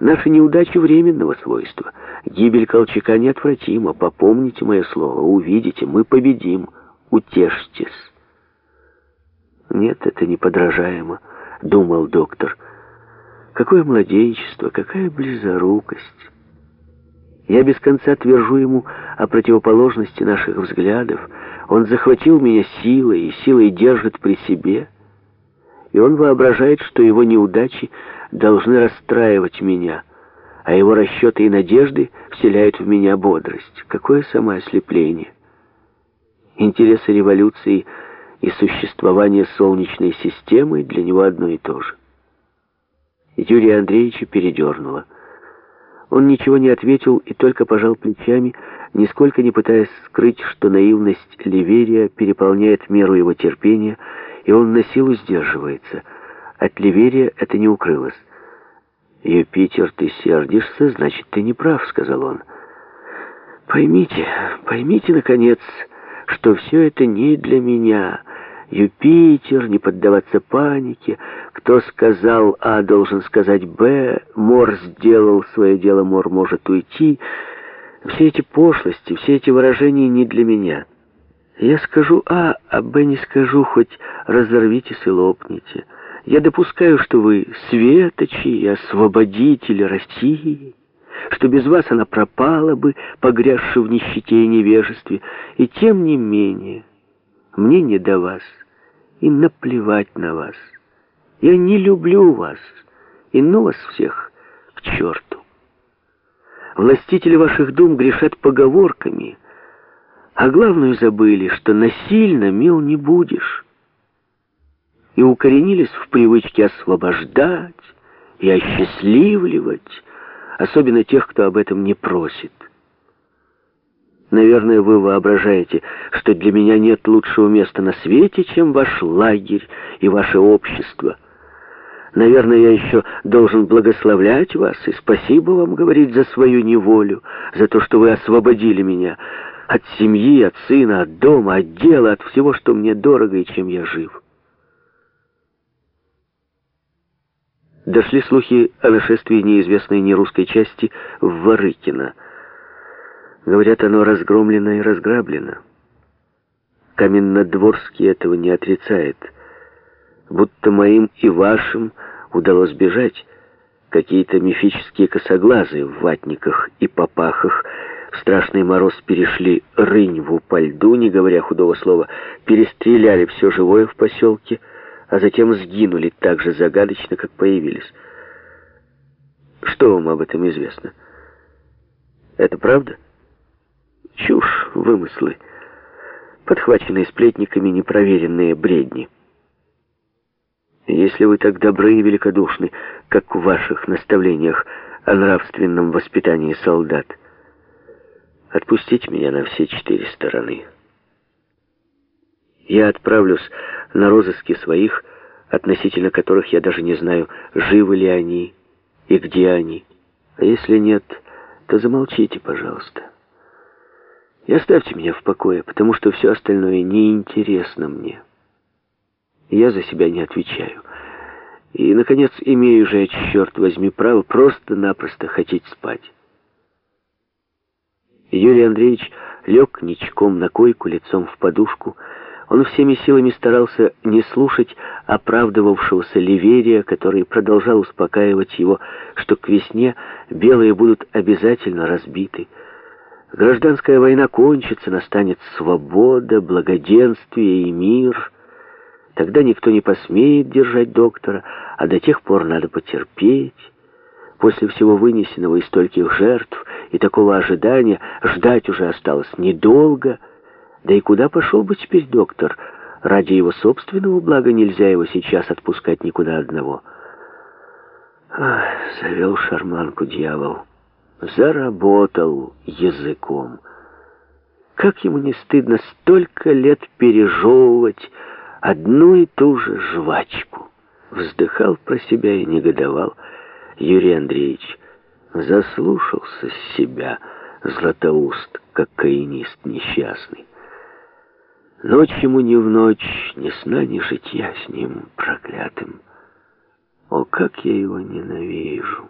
Наши неудачи временного свойства. Гибель Колчака неотвратима. Попомните мое слово. Увидите, мы победим. Утешьтесь. Нет, это неподражаемо, думал доктор. Какое младенчество, какая близорукость. Я без конца твержу ему о противоположности наших взглядов. Он захватил меня силой и силой держит при себе. И он воображает, что его неудачи должны расстраивать меня, а его расчеты и надежды вселяют в меня бодрость. Какое самоослепление! Интересы революции и существование Солнечной системы для него одно и то же. Юрия Андреевича передернуло. Он ничего не ответил и только пожал плечами, нисколько не пытаясь скрыть, что наивность Ливерия переполняет меру его терпения, и он на силу сдерживается. От Ливерия это не укрылось. «Юпитер, ты сердишься, значит, ты не прав», — сказал он. «Поймите, поймите, наконец, что все это не для меня». Юпитер, не поддаваться панике. Кто сказал А, должен сказать Б. Мор сделал свое дело, Мор может уйти. Все эти пошлости, все эти выражения не для меня. Я скажу А, а Б не скажу, хоть разорвитесь и лопните. Я допускаю, что вы светочи и освободители России, что без вас она пропала бы, погрязши в нищете и невежестве, и тем не менее... Мне не до вас, и наплевать на вас. Я не люблю вас, и ну вас всех к черту. Властители ваших дум грешат поговорками, а главную забыли, что насильно мил не будешь. И укоренились в привычке освобождать и осчастливливать, особенно тех, кто об этом не просит. Наверное, вы воображаете, что для меня нет лучшего места на свете, чем ваш лагерь и ваше общество. Наверное, я еще должен благословлять вас и спасибо вам говорить за свою неволю, за то, что вы освободили меня от семьи, от сына, от дома, от дела, от всего, что мне дорого и чем я жив. Дошли слухи о нашествии неизвестной нерусской части в Ворыкино — Говорят, оно разгромлено и разграблено. Каменнодворский этого не отрицает. Будто моим и вашим удалось бежать. Какие-то мифические косоглазые в ватниках и попахах страшный мороз перешли рыньву по льду, не говоря худого слова, перестреляли все живое в поселке, а затем сгинули так же загадочно, как появились. Что вам об этом известно? Это правда? Чушь, вымыслы, подхваченные сплетниками непроверенные бредни. Если вы так добры и великодушны, как в ваших наставлениях о нравственном воспитании солдат, отпустите меня на все четыре стороны. Я отправлюсь на розыски своих, относительно которых я даже не знаю, живы ли они и где они. А если нет, то замолчите, пожалуйста. И оставьте меня в покое, потому что все остальное неинтересно мне. Я за себя не отвечаю. И, наконец, имею же, черт возьми, право просто-напросто хотеть спать. Юрий Андреевич лег ничком на койку, лицом в подушку. Он всеми силами старался не слушать оправдывавшегося Ливерия, который продолжал успокаивать его, что к весне белые будут обязательно разбиты, Гражданская война кончится, настанет свобода, благоденствие и мир. Тогда никто не посмеет держать доктора, а до тех пор надо потерпеть. После всего вынесенного и стольких жертв, и такого ожидания, ждать уже осталось недолго. Да и куда пошел бы теперь доктор? Ради его собственного блага нельзя его сейчас отпускать никуда одного. Ах, завел шарманку дьявол заработал языком. Как ему не стыдно столько лет пережевывать одну и ту же жвачку? Вздыхал про себя и негодовал Юрий Андреевич. Заслушался себя Златоуст, как каинист несчастный. Ночь ему не в ночь, ни сна, ни житья с ним проклятым. О, как я его ненавижу!